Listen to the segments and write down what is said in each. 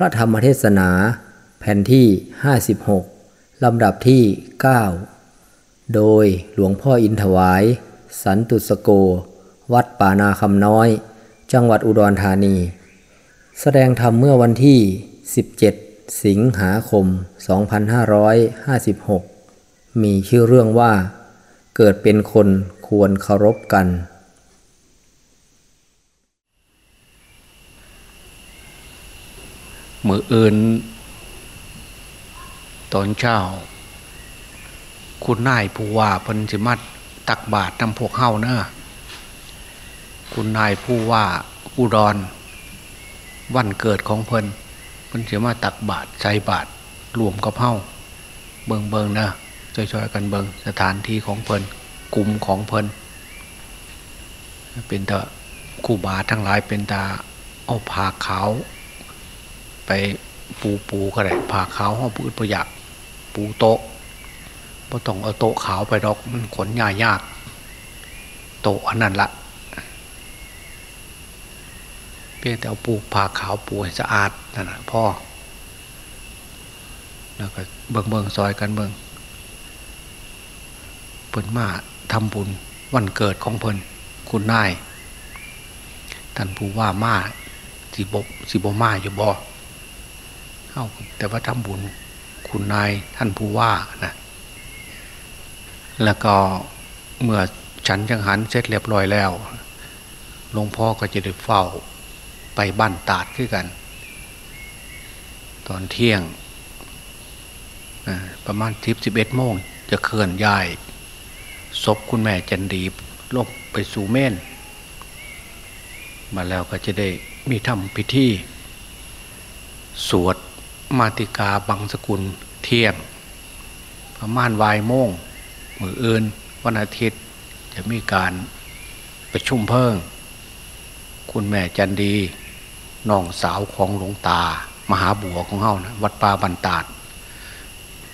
ระธรรมเทศนา แผ่นที่ 56 ลำดับที่ 9 โดยหลวงพ่ออินถวาย สันตุสโก วัดป่านาคำน้อย จังหวัดอุดรธานี แสดงธรรมเมื่อวันที่ 17 สิงหาคม 2556 มีชื่อเรื่องว่า เกิดเป็นคนควรเคารพกัน มืออื่น ตอนเช้า คุณนายผู้ว่าเพิ่นสิมาตักบาตรนำพวกเฮาเนอะคุณนายผู้ว่าอุดร วันเกิดของเพิ่นเพิ่นสิมาตักบาตรใส่บาตรรวมกับเฮาเบิงเบิงนะช่วยๆกันเบิงสถานที่ของเพิ่นกลุ่มของเพิ่นเป็นตาครูบาทั้งหลายเป็นตาเอาผ้าขาว ไปปูปูก็ได้ผ่าขาวห้องปูประหยัดปูโต๊ะพอต้องเอาโต๊ะขาวไปดอกมันขนยายาก โต๊ะอันนั้นละเพียงแต่เอาปูผ่าขาวปูให้สะอาดนั่นแหะพ่อแล้วก็เบิงเบิงซอยกันเบิงเพิ่นมาทำบุญวันเกิดของเพิ่นคุณนายท่านผู้ว่ามาสิบสิบมาอยู่บ่ เอาแต่ว่าทำบุญคุณนายท่านผู้ว่านะแล้วก็เมื่อฉันจังหันเสร็จเรียบร้อยแล้วหลวงพ่อก็จะได้เฝ้าไปบ้านตาดขึ้นกัน ตอนเที่ยงประมาณทิพสิบเอ็ดโมงจะเคลื่อนย้ายศพคุณแม่จันดีลงไปสู่เม่น มาแล้วก็จะได้มีทำพิธี สวด มาติกาบังสกุลเที่ยงประมาณวายโมงมืออื่นวันอาทิตย์จะมีการประชุมเพิ่ง คุณแม่จันดีน้องสาวของหลวงตา มหาบัวของเฮานะวัดป่าบันตาด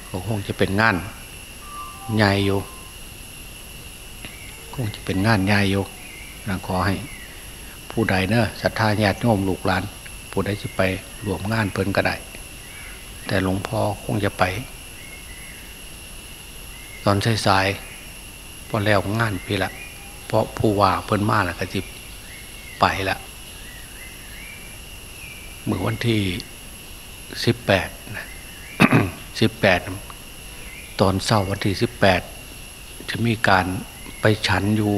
ก็คงจะเป็นงานใหญ่อยู่คงจะเป็นงานใหญ่อยู่นะขอให้ ผู้ใดเนอะศรัทธาญาติโยมลูกหลานผู้ใดจะไปรวมงานเพิ่นก็ได้ แต่หลวงพ่อคงจะไป ตอนสายๆพอแล้วงานพี่ละเพราะผู้ว่าเพิ่นมาแล้วก็จิไปละเมื่อวันที่สิบแปดสิบแปดตอนเศร้าวันที่สิบแปดจะมีการไปฉันอยู่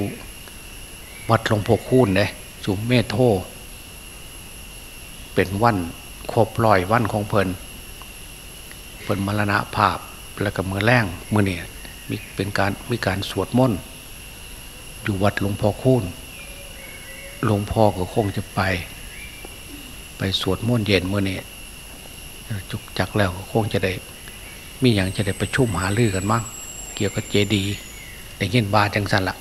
วัดหลวงพ่อคูนเลยสุมเมธโท เป็นวันครบร้อยวันของเพลิน พลินมรณะภาพแล้วก็มือแรงมือเนี่ยมีเป็นการมีการสวดมนต์อยู่วัดหลวงพ่อคูนหลวงพ่อก็คงจะไป ไปสวดมนต์เย็นมือเนี่ยจุกจักแล้วก็คงจะได้ มีอย่างจะได้ประชุมหาลือกันมั้งเกี่ยวกับเจดีย์ได้ยินบาจังสันละ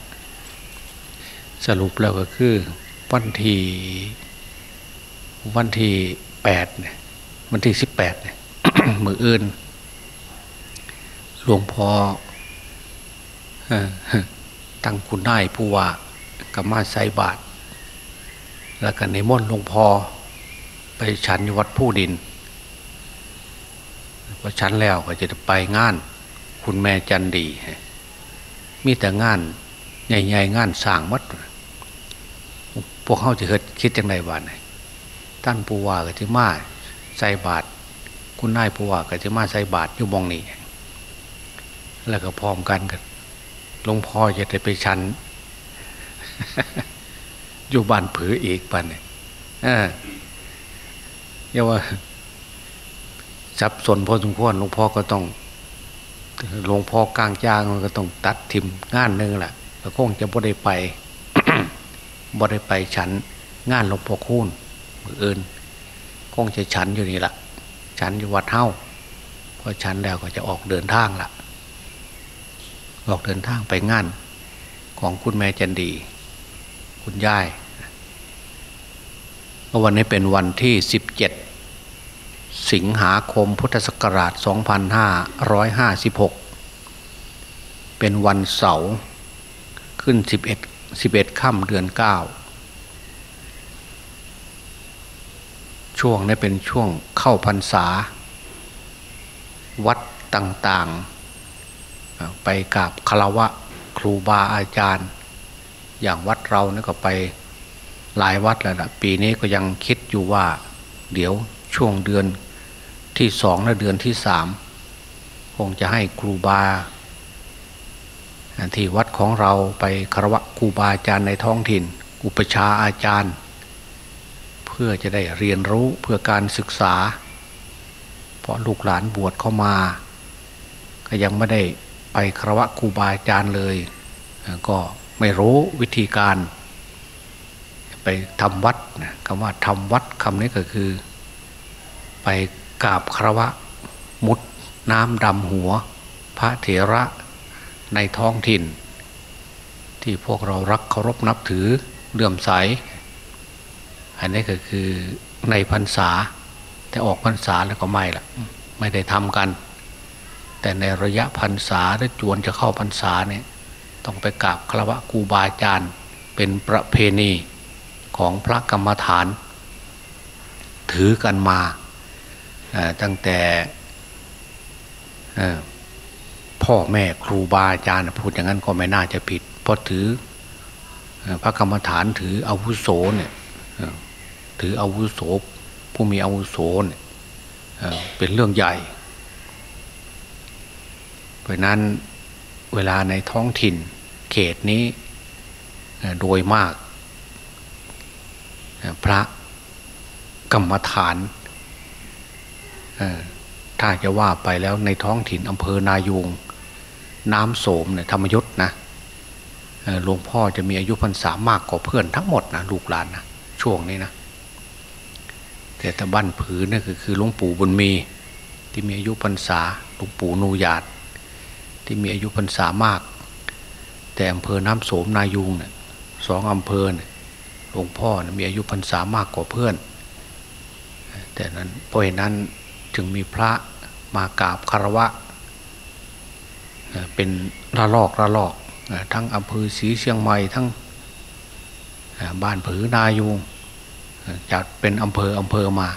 สรุปแล้วก็คือวันที่วันที่แปดเนี่ยวันที่สิบแปดเนี่ย มืออื่น หลวงพ่อเอ่อตั้งคุณนายผู้ว่ากมาใส่บาท แล้วก็ในม่นหลวงพ่อไปฉันวัดผู้ดินพอฉันแล้วก็จะไปงาน คุณแม่จันดี มีแต่งานใหญ่ๆงานสร้างวัดพวกเขาจะคิดจังไรวะเนี่ยท่านผู้ว่าก็จะมาใส่บาตร คุณนายผู้ว่าก็จะมาใส่บาตรอยู่มองนี้แล้วก็พร้อมกันกันหลวงพ่อจะได้ไปชัน อยู่บ้านผืออีกปันเนี่ยเออเรียกว่าสับสนพอสมควรหลวงพ่อก็ต้องหลวงพ่อกลางจ้างก็ต้องตัดทิมงานหนึ่งแหละก็คงจะบ่ได้ไปบ่ได้ไปฉันงานหลวงพ่อคูณมืออื่นคงจะฉันอยู่นี่แหละ ฉันอยู่วัดเท่าพอฉันแล้วก็จะออกเดินทางละออกเดินทางไปงานของคุณแม่จันดี คุณย่ายวันนี้เป็นวันที่สิบเจ็ดสิงหาคมพุทธศักราช 2556 เป็นวันเสาร์ขึ้น 11 11ค่ำเดือน 9 ช่วงนี้เป็นช่วงเข้าพรรษา วัดต่างๆ ไปกราบคารวะครูบาอาจารย์ อย่างวัดเรานี่ก็ไปหลายวัดแล้วนะปีนี้ก็ยังคิดอยู่ว่า เดี๋ยวช่วงเดือนที่สองและเดือนที่สามคงจะให้ครูบาที่วัดของเราไปคารวะครูบาอาจารย์ในท้องถิ่น อุปชาอาจารย์ พื่อจะได้เรียนรู้เพื่อการศึกษา เพราะลูกหลานบวชเข้ามา ก็ยังไม่ได้ไปครวะครูบาอาจารย์เลย ก็ไม่รู้วิธีการ ไปทำวัดคำว่าทำวัดคำนี้ก็คือ ไปกราบครวะมุดน้ำดำหัว พระเถระในท้องถิ่น ที่พวกเรารักเคารพนับถือเลื่อมใส อันนี้ก็คือในพรรษา แต่ออกพรรษาแล้วก็ไม่ละไม่ได้ทำกัน แต่ในระยะพรรษาหรือจวนจะเข้าพรรษาเนี่ยต้องไปกราบคารวะครูบาอาจารย์เป็นประเพณีของพระกรรมฐาน ถือกันมาตั้งแต่พ่อแม่ครูบาอาจารย์พูดอย่างนั้นก็ไม่น่าจะผิดเพราะถือพระกรรมฐานถืออาวุโสเนี่ย ถืออาวุโสผู้มีอาวุโสเนี่ยเป็นเรื่องใหญ่ เพราะนั้นเวลาในท้องถิ่นเขตนี้โดยมาก พระกรรมฐานถ้าจะว่าไปแล้วในท้องถิ่นอำเภอนายูงน้ำโสมเนี่ยธรรมยุทธ์นะหลวงพ่อจะมีอายุพรรษามากกว่าเพื่อนทั้งหมดนะลูกหลานนะช่วงนี้นะ แต่ตะบ้านผือนี่คือคือหลวงปู่บุญมี ที่มีอายุพรรษาหลวงปู่นูญาตที่มีอายุพรรษามาก แต่อำเภอน้ำโสมนายูงเนี่ยสองอำเภอเนี่ยหลวงพ่อมีอายุพรรษามากกว่าเพื่อน แต่นั้นเพราะเหตุนั้นจึงมีพระมากราบคารวะ เป็นระลอกระลอก ทั้งอำเภอศรีเชียงใหม่ทั้งบ้านผือนายูง จัดเป็นอำเภออำเภอมา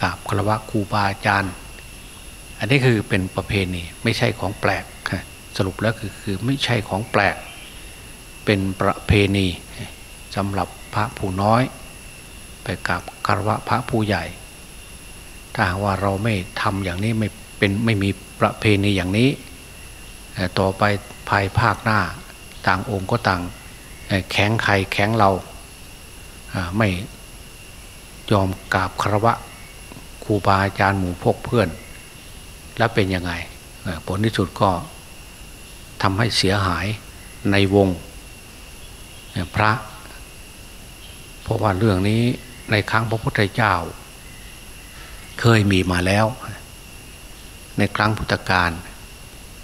กราบคารวะครูบาอาจารย์ อันนี้คือเป็นประเพณีไม่ใช่ของแปลกสรุปแล้วคือคือไม่ใช่ของแปลก เป็นประเพณีสำหรับพระผู้น้อย ไปกราบคารวะพระผู้ใหญ่ ถ้าว่าเราไม่ทำอย่างนี้ไม่เป็นไม่มีประเพณีอย่างนี้ ต่อไปภายภาคหน้าต่างองค์ก็ต่างแข็งใครแข็งเราไม่ ยอมกราบคารวะครูบาอาจารย์หมู่พกเพื่อน แล้วเป็นยังไงผลที่สุดก็ทำให้เสียหายในวงพระ เพราะว่าเรื่องนี้ในครั้งพระพุทธเจ้า เคยมีมาแล้ว ในครั้งพุทธกาล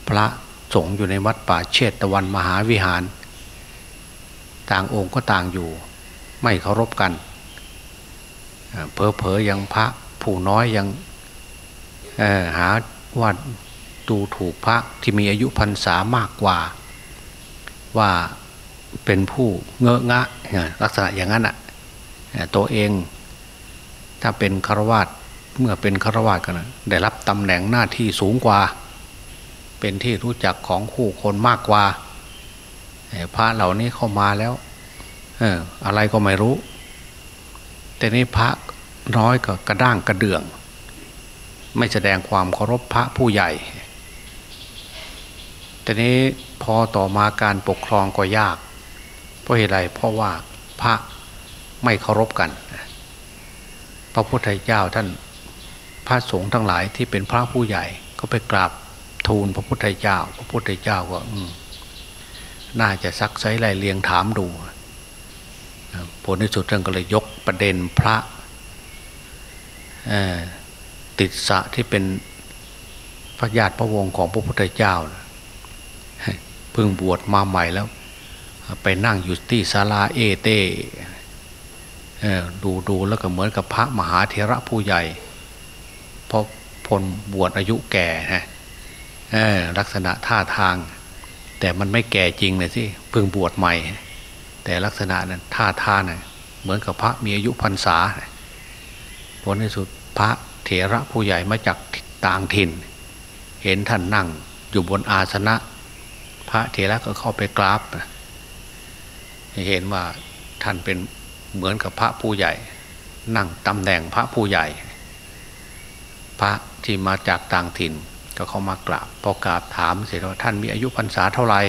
พระสงฆ์อยู่ในวัดป่าเชตตะวันมหาวิหาร ต่างองค์ก็ต่างอยู่ ไม่เคารพกัน เพอเพอยังพระผู้น้อยยังหาว่าดูถูกพระที่มีอายุพรรษามากกว่า ว่าเป็นผู้เงอะงะลักษณะอย่างนั้นอะตัวเองถ้าเป็นคารวาสเมื่อเป็นคารวาสกันนะได้รับตำแหน่งหน้าที่สูงกว่า เป็นที่รู้จักของคู่คนมากกว่าพระเหล่านี้เข้ามาแล้วเอออะไรก็ไม่รู้ แต่นี้พระน้อยก็กระด้างกระเดื่อง ไม่แสดงความเคารพพระผู้ใหญ่ แต่นี้พอต่อมาการปกครองก็ยาก เพราะเหตุไรเพราะว่าพระไม่เคารพกัน พระพุทธเจ้าท่านพระสงฆ์ทั้งหลายที่เป็นพระผู้ใหญ่ก็ไปกราบทูลพระพุทธเจ้า พระพุทธเจ้าก็น่าจะซักไซไล่เลียงถามดู ผลที่สุดท่านก็เลยยกประเด็นพระติดสะที่เป็นพระญาติพระวงศ์ของพระพุทธเจ้าเพิ่งบวชมาใหม่แล้ว ไปนั่งอยู่ที่ศาลาเอเตดูดูแล้วก็เหมือนกับพระมหาเถระผู้ใหญ่เพราะพลบวชอายุแก่ฮะลักษณะท่าทาง แต่มันไม่แก่จริงเลยสิเพิ่งบวชใหม่ แต่ลักษณะนั้นท่าทางน่ะเหมือนกับพระมีอายุพรรษาผลในสุดพระเถระผู้ใหญ่มาจากต่างถิ่น เห็นท่านนั่งอยู่บนอาสนะ พระเถระก็เข้าไปกราบเห็นว่าท่านเป็นเหมือนกับพระผู้ใหญ่ นั่งตำแหน่งพระผู้ใหญ่ พระที่มาจากต่างถิ่น ก็เข้ามากราบพอกราบถามเสร็จว่าท่านมีอายุพรรษาเท่าไหร่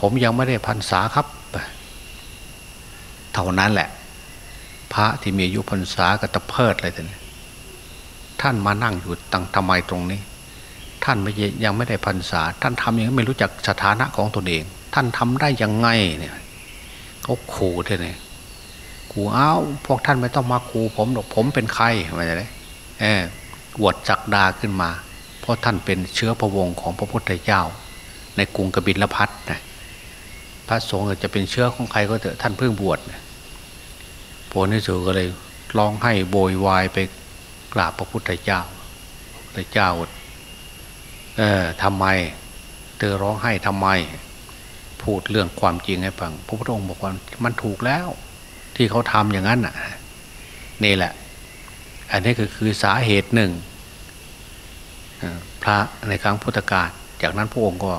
ผมยังไม่ได้พรรษาครับ เท่านั้นแหละ พระที่มีอายุพรรษาก็ตะเพิดเลยท่านท่านมานั่งอยู่ตั้งทำไมตรงนี้ ท่านไม่ยังไม่ได้พรรษา ท่านทำอย่างไม่รู้จักสถานะของตนเอง ท่านทำได้ยังไงเนี่ยเขาขู่ท่านี้ขู่อ้าวพวกท่านไม่ต้องมาขู่ผมหรอกผมเป็นใครอะไรเลยเอออวดจักดาขึ้นมา เพราะท่านเป็นเชื้อพระวงศ์ของพระพุทธเจ้า ในกรุงกบิลพัทนะ พระสงฆ์จะเป็นเชื้อของใครก็เถอะท่านเพิ่งบวชผลที่สุดก็เลยร้องให้โบยวายไปกราบพระพุทธเจ้าพระเจ้าเออทำไม เธอร้องให้ทำไม พูดเรื่องความจริงให้ฟังพระพุทธองค์บอกว่ามันถูกแล้ว ที่เขาทำอย่างนั้นน่ะนี่แหละ อันนี้ก็คือสาเหตุหนึ่งพระในครั้งพุทธกาลจากนั้นพระองค์ก็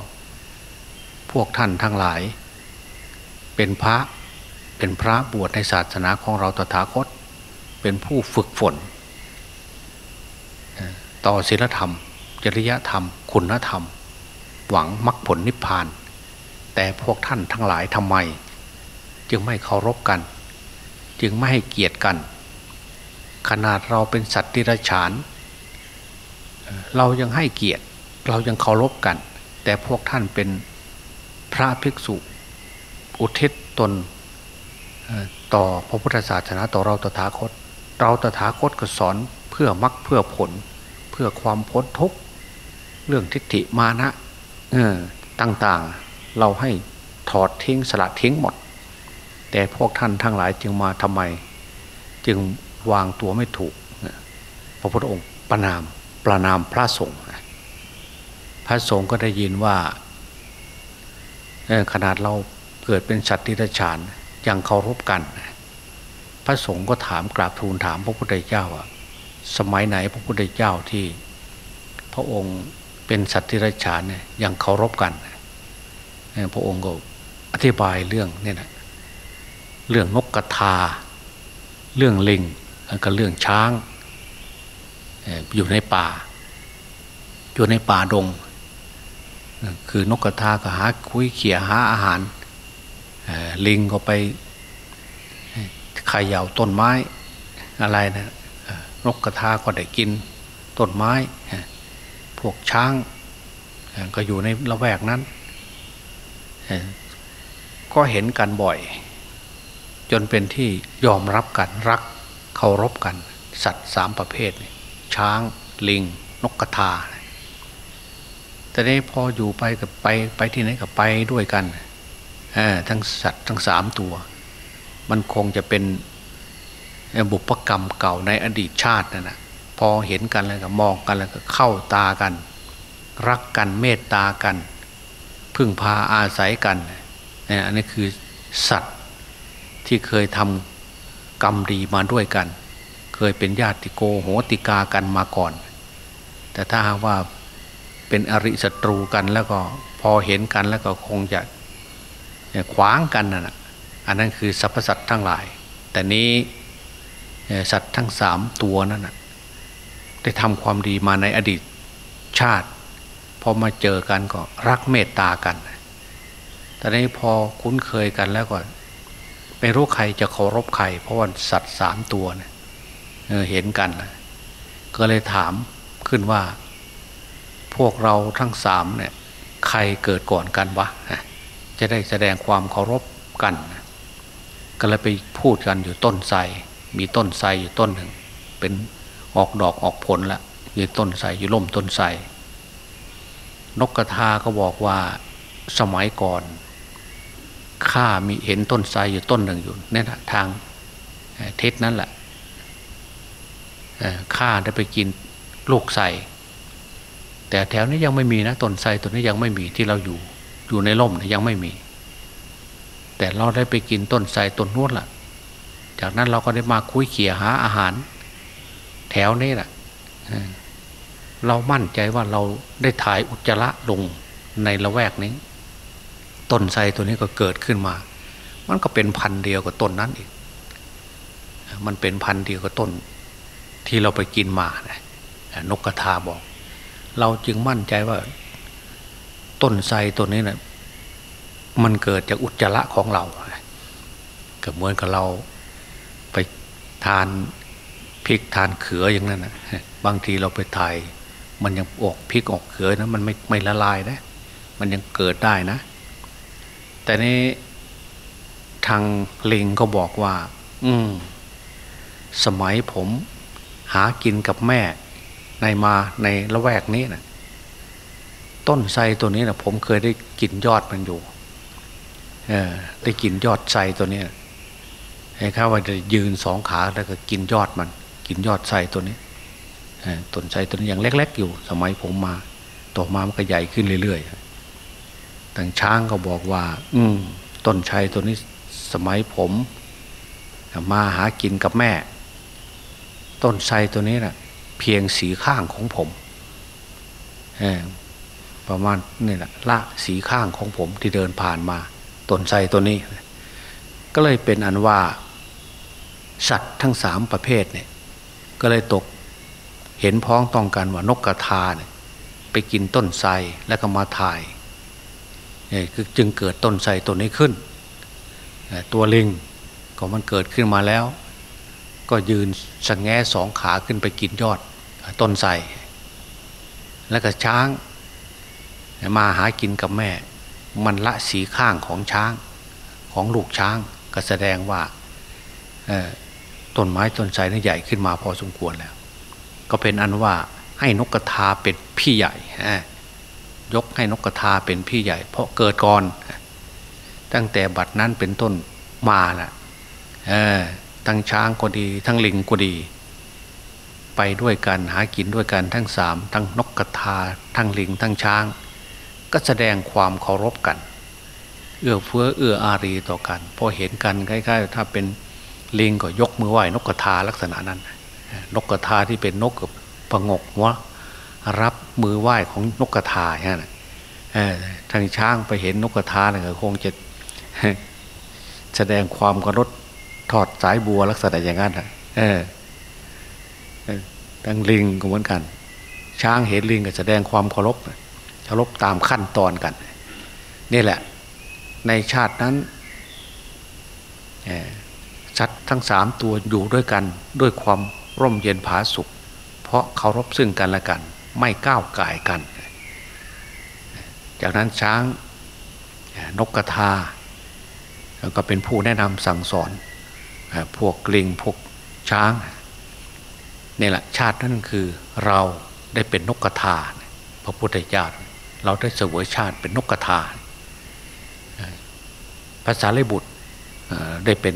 พวกท่านทั้งหลาย เป็นพระเป็นพระบวชในศาสนาของเราตถาคต เป็นผู้ฝึกฝน ต่อศีลธรรม จริยธรรม คุณธรรม หวังมรรคผลนิพพาน แต่พวกท่านทั้งหลายทำไม จึงไม่เคารพกัน จึงไม่ให้เกียรติกัน ขนาดเราเป็นสัตว์ที่ไรฉาน เรายังให้เกียรติ เรายังเคารพกัน แต่พวกท่านเป็นพระภิกษุ อุทิศตนต่อพระพุทธศาสนาต่อเราตถาคต เราตถาคตก็สอนเพื่อมรรคเพื่อผล เพื่อความพ้นทุกข์เรื่องทิฏฐิมานะต่างๆ เราให้ถอดทิ้งสละทิ้งหมด แต่พวกท่านทั้งหลายจึงมาทำไม จึงวางตัวไม่ถูก พระพุทธองค์ประนามประนามพระสงฆ์พระสงฆ์ก็ได้ยินว่าขนาดเรา เกิดเป็นสัตว์ที่ระฉานยังเคารพกัน พระสงฆ์ก็ถามกราบทูลถามพระพุทธเจ้าว่าสมัยไหนพระพุทธเจ้าที่ พระองค์เป็นสัตว์ที่ไรฉานเนี่ยยังเคารพกัน พระองค์ก็อธิบายเรื่องเนี่ยนะเรื่องนกกระทา เรื่องลิงกับเรื่องช้าง อยู่ในป่า อยู่ในป่าดง คือนกกระทาก็หาคุยเขี่ยหาอาหาร ลิงก็ไปขย่าต้นไม้อะไรนะนกกระทาก็ได้กินต้นไม้ พวกช้างก็อยู่ในละแวกนั้น ก็เห็นกันบ่อย จนเป็นที่ยอมรับกันรักเคารพกัน สัตว์สามประเภท ช้าง ลิง นกกระทาแต่นี้พออยู่ไปกับไปไปที่ไหนกับไปด้วยกัน ทั้งสัตว์ทั้งสามตัว มันคงจะเป็นบุพกรรมเก่าในอดีตชาตินั่นนะพอเห็นกันแล้วก็มองกันแล้วก็เข้าตากัน รักกันเมตตากัน พึ่งพาอาศัยกันเนี่ยอันนี้คือสัตว์ที่เคยทำกรรมดีมาด้วยกัน เคยเป็นญาติโกโหติกากันมาก่อน แต่ถ้าว่าเป็นอริศัตรูกันแล้วก็พอเห็นกันแล้วก็คงจะ ขวางกันนะ่ะอันนั้นคือสรรพสัตว์ทั้งหลาย แต่นี้สัตว์ทั้งสามตัวนั่นได้ทำความดีมาในอดีตชาติพอมาเจอกันก็รักเมตตากันแต่นี้พอคุ้นเคยกันแล้วก็ไม่รู้ใครจะเคารพใคร เพราะว่าสัตว์สามตัวเนี่ยเเห็นกันก็เลยถามขึ้นว่า พวกเราทั้งสามเนี่ย ใครเกิดก่อนกันวะ จะได้แสดงความเคารพกัน ก็เลยไปพูดกันอยู่ต้นไทรมีต้นไทรอยู่ต้นหนึ่ง เป็นออกดอกออกผลแล้วอยู่ต้นไทรอยู่ล่มต้นไทรนกกระทาก็บอกว่าสมัยก่อนข้ามีเห็นต้นไทรอยู่ต้นหนึ่งอยู่เนี่ยนะทางเทศนั้นแหละข้าได้ไปกินลูกไทรแต่แถวนี้ยังไม่มีนะต้นไทรตัวนี้ยังไม่มีที่เราอยู่ อยู่ในร่มยังไม่มี แต่เราได้ไปกินต้นไทรต้นนู้นละ่ะ จากนั้นเราก็ได้มาคุยเขี่ยหาอาหาร แถวนี้แหละเรามั่นใจว่าเราได้ถ่ายอุจจาระลงในละแวกนี้ ต้นไทรตัวนี้ก็เกิดขึ้นมา มันก็เป็นพันเดียวกับต้นนั้นอีกมันเป็นพันเดียวกับต้น ที่เราไปกินมานะนกกระทาบอก เราจึงมั่นใจว่า ต้นไทรตัวนี้นะมันเกิดจากอุจจาระของเราก็เหมือนกับเราไปทานพริกทานเขืออย่างนั้นนะบางทีเราไปถ่าย มันยังออกพริกออกเขือนะมันไม่ไม่ละลายนะ มันยังเกิดได้นะ แต่นี้ทางลิงก็บอกว่า อืมสมัยผมหากินกับแม่ในมาในละแวกนี้นะ ต้นไทรตัวนี้นะผมเคยได้กินยอดมันอยู่เออได้กินยอดไทรตัวนี้ให้ข้าว่าจะยืนสองขาแล้วก็กินยอดมัน กินยอดไทรตัวนี้ต้นไทรตัวนี้ยังเล็ก ๆ อยู่ สมัยผมมาต่อมามันก็ใหญ่ขึ้นเรื่อยๆต่างช้างก็บอกว่า อืมต้นไทรตัวนี้สมัยผมมาหากินกับแม่ ต้นไทรตัวนี้นะ่ะ เพียงสีข้างของผม ประมาณนี่แหละละสีข้างของผมที่เดินผ่านมาต้นไทรตัวนี้ ก็เลยเป็นอันว่า สัตว์ทั้งสามประเภทเนี่ย ก็เลยตกเห็นพ้องต้องกันว่านกกระทาเนี่ยไปกินต้นไทรแล้วก็มาถ่ายเนี่ยจึงเกิดต้นไทรต้นนี้ขึ้น ตัวลิงก็มันเกิดขึ้นมาแล้ว ก็ยืนสงแงสองขาขึ้นไปกินยอดต้นไทรแล้วก็ช้าง มาหากินกับแม่ มันละสีข้างของช้างของลูกช้างก็แสดงว่าต้นไม้ต้นไทรนี่ใหญ่ขึ้นมาพอสมควรแล้ว ก็เป็นอันว่าให้นกกระทาเป็นพี่ใหญ่ยกให้นกกระทาเป็นพี่ใหญ่ เพราะเกิดก่อน ตั้งแต่บัดนั้นเป็นต้นมาแหละทั้งช้างก็ดี ทั้งลิงก็ดี ไปด้วยกันหากินด้วยกันทั้งสามทั้งนกกระทา ทั้งลิงทั้งช้าง ก็แสดงความเคารพกัน เอื้อเฟื้อเอื้ออารีต่อกัน พอเห็นกันใกล้ายๆ ถ้าเป็นลิงก็ยกมือไหว้นกกระทาลักษณะนั้น นกกระทาที่เป็นนกกับประงกหัวรับมือไหว้ของนกกระทาใช่ไหมทางช้างไปเห็นนกกระทาเนี่ยคงจะแสดงความกระรดถอดสายบัวลักษณะอย่างนั้นเออทั้งลิงก็เหมือนกัน ช้างเห็นลิงก็แสดงความเคารพ เคารพตามขั้นตอนกัน นี่แหละ ในชาตินั้นชัดทั้งสามตัวอยู่ด้วยกันด้วยความร่มเย็นผาสุข เพราะเคารพซึ่งกันและกัน ไม่ก้าวไก่กัน จากนั้นช้างนกกระทาก็เป็นผู้แนะนำสั่งสอน พวกลิงพวกช้างนี่แหละชาตินั่นคือเราได้เป็นนกกระทาพระพุทธเจ้า เราได้เสวยชาติเป็นนกกระทาภาษาเลบุตรได้เป็น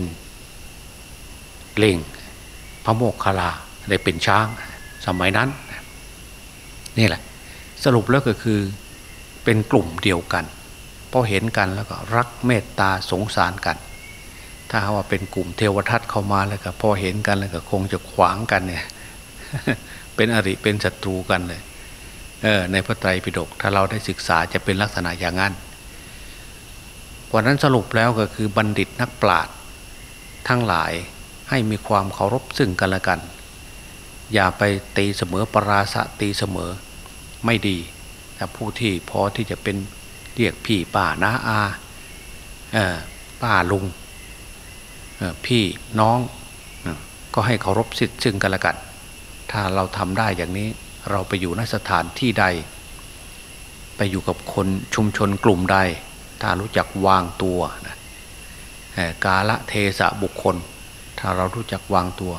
เลิงพระโมกขลาได้เป็นช้างสมัยนั้น นี่แหละ สรุปแล้วก็คือเป็นกลุ่มเดียวกันพอเห็นกันแล้วก็รักเมตตาสงสารกัน ถ้าว่าเป็นกลุ่มเทวทัตเข้ามาแล้วก็พอเห็นกันแล้วก็คงจะขวางกันเนี่ย เป็นอริเป็นศัตรูกันเลย ในพระไตรปิฎกถ้าเราได้ศึกษาจะเป็นลักษณะอย่างนั้นวันนั้นสรุปแล้วก็คือบัณฑิตนักปราชญ์ทั้งหลายให้มีความเคารพซึ่งกันและกัน อย่าไปตีเสมอปราศตีเสมอไม่ดีแต่ผู้ที่พอที่จะเป็นเรียกพี่ป้าน้าอาป้าลุงพี่น้องก็ให้เคารพสิทธิ์ซึ่งกันและกัน ถ้าเราทำได้อย่างนี้ เราไปอยู่ในสถานที่ใด ไปอยู่กับคนชุมชนกลุ่มใด ถ้ารู้จักวางตัวนะกาละเทสะบุคคล ถ้าเรารู้จักวางตัว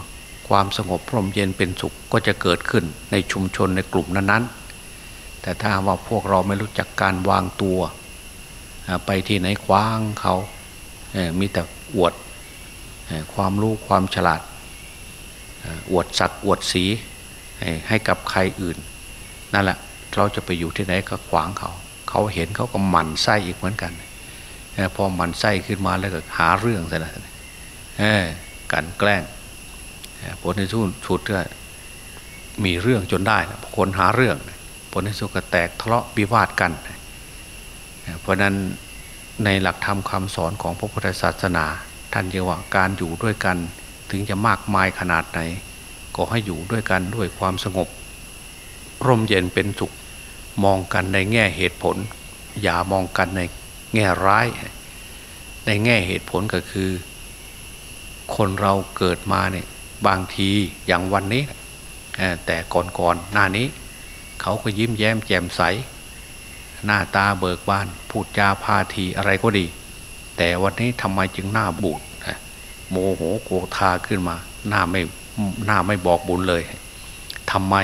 ความสงบพรมเย็นเป็นสุขก็จะเกิดขึ้นในชุมชนในกลุ่มนั้นๆ แต่ถ้าว่าพวกเราไม่รู้จักการวางตัว ไปที่ไหนคว้างเขามีแต่อวดความรู้ความฉลาดอวดศักดิ์อวดสี ให้กับใครอื่น นั่นแหละเราจะไปอยู่ที่ไหนก็ขวางเขา เขาเห็นเขาก็หมั่นไส้อีกเหมือนกันพอหมั่นไส้ขึ้นมาแล้วก็หาเรื่องซะนะกันแกล้งผลในทุนชุดก็มีเรื่องจนได้นะคนหาเรื่อง ผลในสุดก็แตกทะเลาะวิวาทกัน เพราะนั้นในหลักธรรมคำสอนของพระพุทธศาสนา ท่านเรียกว่าการอยู่ด้วยกันถึงจะมากมายขนาดไหน ก็ให้อยู่ด้วยกันด้วยความสงบ ร่มเย็นเป็นสุขมองกันในแง่เหตุผล อย่ามองกันในแง่ร้าย ในแง่เหตุผลก็คือ คนเราเกิดมาเนี่ยบางทีอย่างวันนี้ แต่ก่อนๆหน้านี้ เขาก็ยิ้มแย้มแจ่มใส หน้าตาเบิกบาน พูดจาพาทีอะไรก็ดี แต่วันนี้ทำไมจึงหน้าบูดโมโหโกธาขึ้นมา หน้าไม่ หน้าไม่บอกบุญเลยทำไม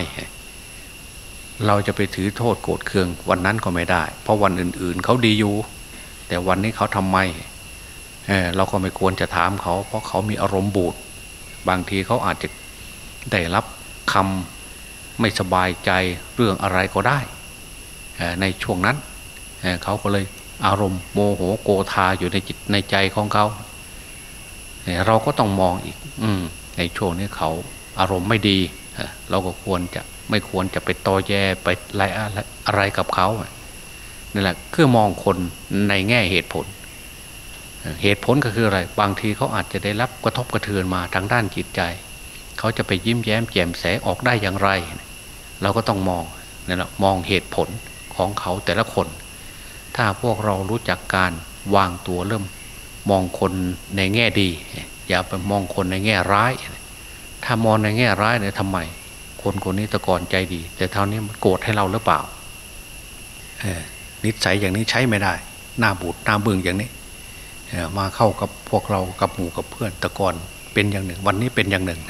เราจะไปถือโทษโกรธเคืองวันนั้นก็ไม่ได้ เพราะวันอื่น ๆเขาดีอยู่ แต่วันนี้เขาทำไมเเราก็ไม่ควรจะถามเขา เพราะเขามีอารมณ์บูดบางทีเขาอาจจะได้รับคำไม่สบายใจเรื่องอะไรก็ได้ ในช่วงนั้นเขาก็เลยอารมณ์โมโหโกธาอยู่ในจิตในใจของเขา เราก็ต้องมองอีก อในช่วงนี้เขาอารมณ์ไม่ดี เราก็ควรจะไม่ควรจะไปตอแยไปอะไรอะไรกับเขานี่แหละคือมองคนในแง่เหตุผล เหตุผลก็คืออะไร บางทีเขาอาจจะได้รับกระทบกระเทือนมาทางด้านจิตใจ เขาจะไปยิ้มแย้มแจ่มใสออกได้อย่างไร เราก็ต้องมองนี่แหละมองเหตุผลของเขาแต่ละคน ถ้าพวกเรารู้จักการวางตัวเริ่ม มองคนในแง่ดี อย่าไปมองคนในแง่ร้าย ถ้ามองในแง่ร้ายเนี่ยทำไม คนคนนี้ตะกอนใจดี แต่เท่านี้มันโกรธให้เราหรือเปล่านิสัยอย่างนี้ใช้ไม่ได้ หน้าบูดหน้าบึ้งอย่างนี้มาเข้ากับพวกเรากับหมู่กับเพื่อนตะกอนเป็นอย่างหนึ่ง วันนี้เป็นอย่างหนึ่ง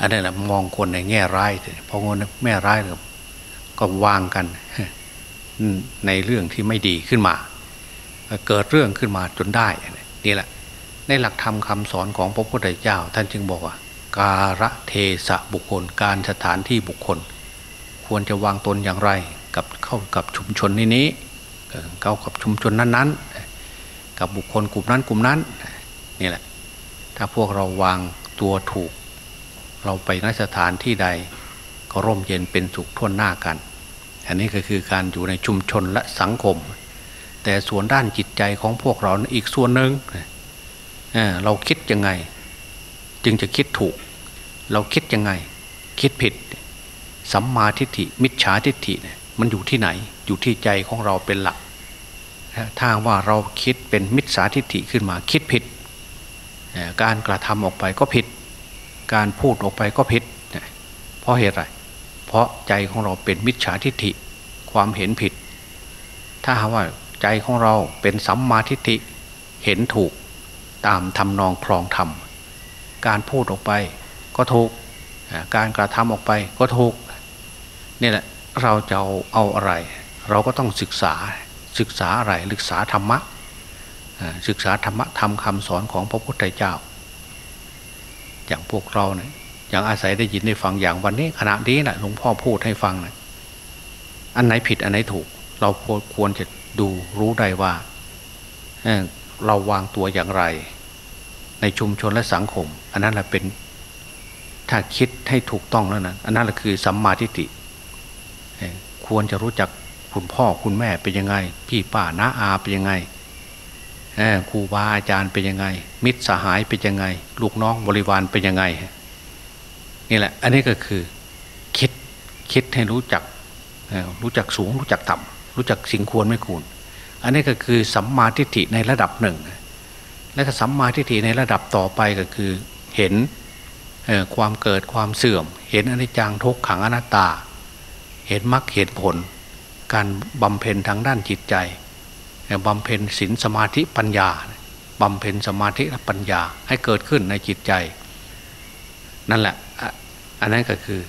อันนี้แหละมองคนในแง่ร้ายพอคนแม่ร้ายก็วางกันในเรื่องที่ไม่ดีขึ้นมา เกิดเรื่องขึ้นมาจนได้นี่แหละ ในหลักธรรมคาสอนของพระพุทธเจ้า ท่านจึงบอกว่า การะเทสะบุคคล การสถานที่บุคคล ควรจะวางตนอย่างไร กับเข้ากับชุมชนนี้นี้เข้ากับชุมชนนั้นๆ กับบุคคลกลุ่มนั้นกลุ่มนั้นนี่แหละ ถ้าพวกเราวางตัวถูก เราไปนสถานที่ใด ก็ร่มเย็นเป็นสุขทั่วหน้ากัน อันนี้ก็คือการอยู่ในชุมชนและสังคม แต่ส่วนด้านจิตใจของพวกเราอีกส่วนหนึ่ง เราคิดยังไง จึงจะคิดถูก เราคิดยังไง คิดผิด สัมมาทิฏฐิ มิจฉาทิฏฐิเนี่ยมันอยู่ที่ไหน อยู่ที่ใจของเราเป็นหลัก ถ้าว่าเราคิดเป็นมิจฉาทิฏฐิขึ้นมาคิดผิด การกระทำออกไปก็ผิด การพูดออกไปก็ผิด เพราะเหตุไร เพราะใจของเราเป็นมิจฉาทิฏฐิ ความเห็นผิด ถ้าว่าใจของเราเป็นสัมมาทิฏฐิ เห็นถูก ตามทำนองคลองธรรมการพูดออกไปก็ถูกการกระทำออกไปก็ถูกนี่แหละเราจะเอาเอาอะไร เราก็ต้องศึกษาศึกษาอะไรศึกษาธรรมะศึกษาธรรมะทำคำสอนของพระพุทธเจ้า อย่างพวกเราเนี่ยอย่างอาศัยได้ยินได้ฟังอย่างวันนี้ขณะนี้นะหลวงพ่อพูดให้ฟังนะอันไหนผิดอันไหนถูก เราควรจะดูรู้ได้ว่า เราวางตัวอย่างไร ในชุมชนและสังคม อันนั้นแหละเป็นถ้าคิดให้ถูกต้องแล้วนะอันนั้นแหละคือสัมมาทิฏฐิควรจะรู้จักคุณพ่อคุณแม่เป็นยังไง พี่ป้าน้าอาเป็นยังไงครูบาอาจารย์เป็นยังไง มิตรสหายเป็นยังไง ลูกน้องบริวารเป็นยังไงนี่แหละ อันนี้ก็คือคิดคิดให้รู้จักรู้จักสูง รู้จักต่ำรู้จักสิ่งควรไม่ควร อันนี้ก็คือสัมมาทิฏฐิในระดับหนึ่ง และก็สัมมาทิฏฐิในระดับต่อไปก็คือเห็นความเกิดความเสื่อม เห็นอนิจจังทุกขังอนัตตา เห็นมรรคเห็นผล การบำเพ็ญทางด้านจิตใจบำเพ็ญศีลสมาธิปัญญาบำเพ็ญสมาธิและปัญญาให้เกิดขึ้นในจิตใจ นั่นแหละ อันนั้นก็คือ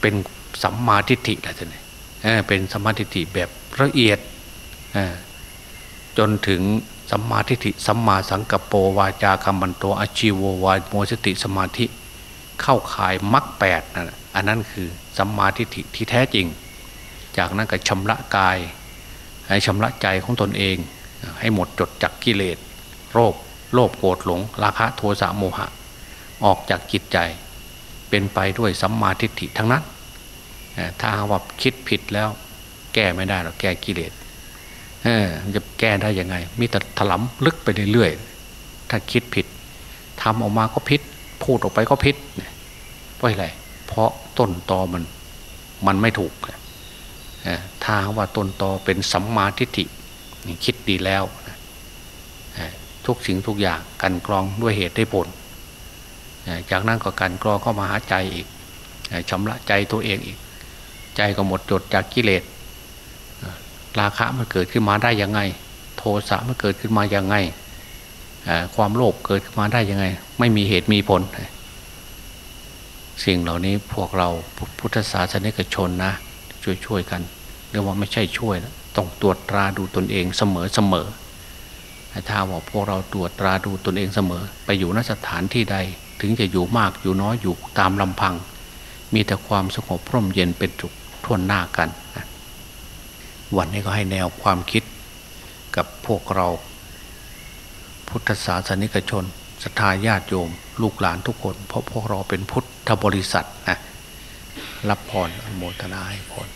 เป็นสัมมาทิฏฐิแหละท่านเป็นสัมมาธิแบบละเอียด จนถึงสัมมาทิฏฐิสัมมาสังกปโปวาจาคัมมันโตอชีววาโมสติสมาธิเข้าขายมรรคแปดนั่นอันนั้นคือสัมมาทิฏฐิที่แท้จริง จากนั้นก็ชำระกาย ให้ชำระใจของตนเอง ให้หมดจดจากกิเลสโรคโลภโกรธหลง ราคะโทสะโมหะ ออกจากจิตใจ เป็นไปด้วยสัมมาทิฏฐิทั้งนั้น ถ้าว่าคิดผิดแล้ว แก้ไม่ได้หรอกแก้กิเลส เออจะแก้ได้ยังไง มีแต่ถลำลึกไปเรื่อยๆถ้าคิดผิดทำออกมาก็ผิดพูดออกไปก็ผิดเพราะอะไรเพราะต้นตอมันมันไม่ถูกถ้าว่าต้นตอเป็นสัมมาทิฏฐิคิดดีแล้วทุกสิ่งทุกอย่างกันกรองด้วยเหตุได้ผล จากนั้นก็กันกรองเข้ามาหาใจอีกชำระใจตัวเองอีก ใจก็หมดจดจากกิเลส ราคะมันเกิดขึ้นมาได้ยังไง โทสะมันเกิดขึ้นมายังไงความโลภเกิดขึ้นมาได้ยังไง ไม่มีเหตุมีผล สิ่งเหล่านี้พวกเราพุทธศาสนิกชนนะ ช่วยๆกันเรียกว่าไม่ใช่ช่วยนะต้องตรวจตราดูตนเองเสมอเสมอถ้าว่าพวกเราตรวจตราดูตนเองเสมอ ไปอยู่นสถานที่ใด ถึงจะอยู่มากอยู่น้อยอยู่ตามลำพัง มีแต่ความสงบพร่มเย็นเป็นจุกท่วนหน้ากัน วันนี้ก็ให้แนวความคิดกับพวกเรา พุทธศาสนิกชนศรัทธาญาติโยม ลูกหลานทุกคน เพราะพวกเราเป็นพุทธบริษัทนะรับพรอนโมทนาให้พร